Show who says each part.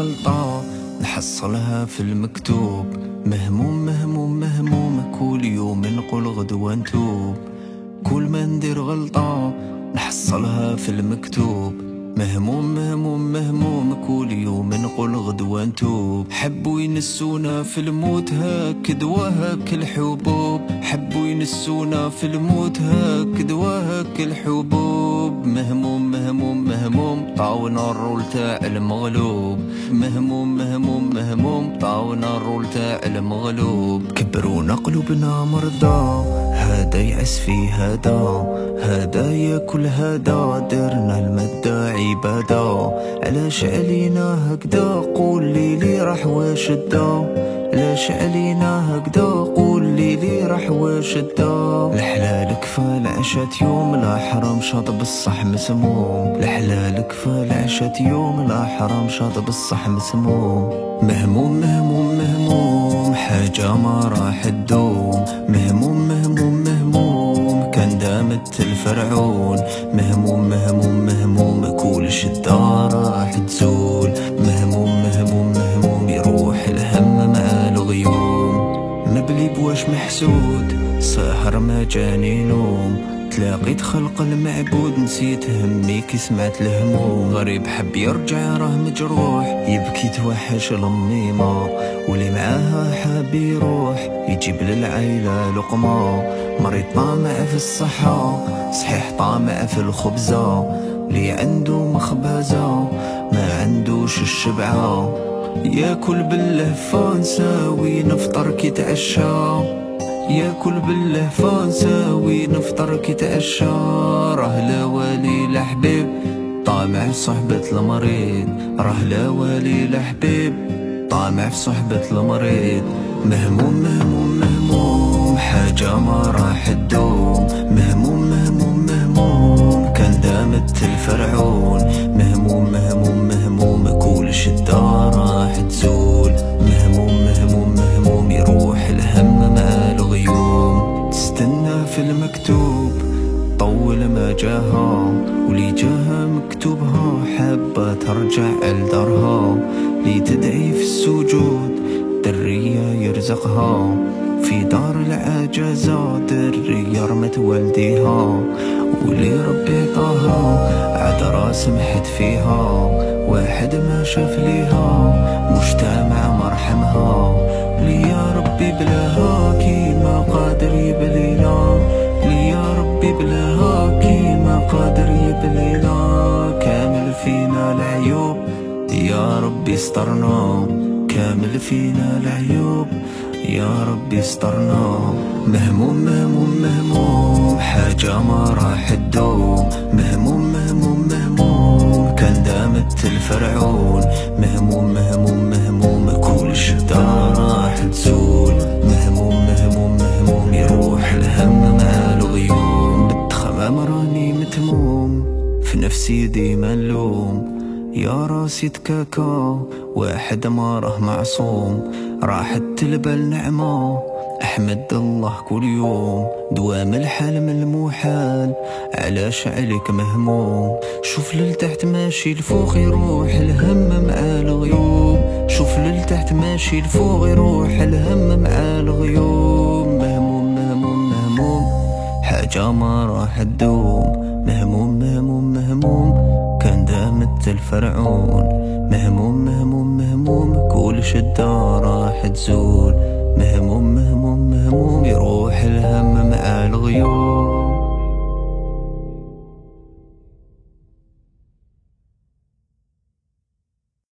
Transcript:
Speaker 1: غلطة نحصلها في المكتوب. مهموم مهموم مهموم كل يوم نقول غدوة نتوب كل ما ندير غلطة نحصلها في المكتوب. مهموم مهموم مهموم كل يوم نقول غدوة نتوب حبوا ينسونا في الموت هاك دوا هاك الحبوب. حبوا ينسونا في الموت هاك دوا هاك الحبوب. مهموم مهموم مهموم طاونا الرول تاع المغلوب. مهموم مهموم مهموم طاونا الرول تاع المغلوب. كبرونا قلوبنا مرضى هذا يعس في هذا. هذا ياكل هذا درنا المدة عبادة علاش علينا هكذا قول لي لي راح واش الدا علاش علينا هكذا؟ قول لي لي راح واش الدا الحلال كفى العشات يوم لا حرام شاط بالصح مسموم الحلال كفى العشات يوم لا حرام شاط بالصح مسموم مهموم مهموم مهموم حاجة ما راح تدوم. مهموم مهموم مهموم كان دامت الفرعون. مهموم مهموم مهموم كل شدة راح تزول. مهموم مهموم مهموم. بواش محسود سهر ما جاني نوم. تلاقيت خلق المعبود نسيت همي كي سمعت الهموم. غريب حب يرجع راه مجروح يبكي توحش الأميمة واللي معاها حاب يروح يجيب للعيلة لقمة. مريض طامع في الصحة صحيح طامع في الخبزة. اللي عنده مخبزة ما عندوش الشبعة. ياكل باللهفة نساوي نفطر كي تعشى ياكل باللهفة نساوي نفطر كي تعشى راه لا والي لا حبيب طامع في صحبة المريض. راه لا والي لا حبيب طامع في صحبة المريض. مهموم مهموم مهموم حاجة ما راح تدوم. مهموم مهموم مهموم كان دامت الفرعون. المكتوب طول ما جاها. ولي جاها مكتوبها حابة ترجع لدارها. لي تدعي في السجود درية يرزقها. في دار العجزة درية رمت والديها. ولي ربي عطاها عذرا سمحت فيها. واحد ما شاف ليها مجتمع مرحمها. لي يا ربي بلاها كيما بلاها كيما قادر يبلينا كامل فينا العيوب. يا ربي استرنا. كامل فينا العيوب. يا ربي استرنا. مهموم مهموم مهموم. حاجة ما راح تدوم. مهموم مهموم مهموم. كان دامت الفرعون. مهموم مهموم راني متموم في نفسي ديما نلوم يا راسي تكاكا واحد ما راه معصوم. راحت تلبى النعمة أحمد الله كل يوم. دوام الحال من المحال علاش عليك مهموم. شوف للتحت ماشي الفوق يروح الهم مع الغيوم. شوف للتحت ماشي الفوق يروح الهم مع الغيوم. ما راح تدوم مهموم مهموم مهموم كان دامت الفرعون. مهموم مهموم مهموم كل شدة راح تزول. مهموم مهموم مهموم يروح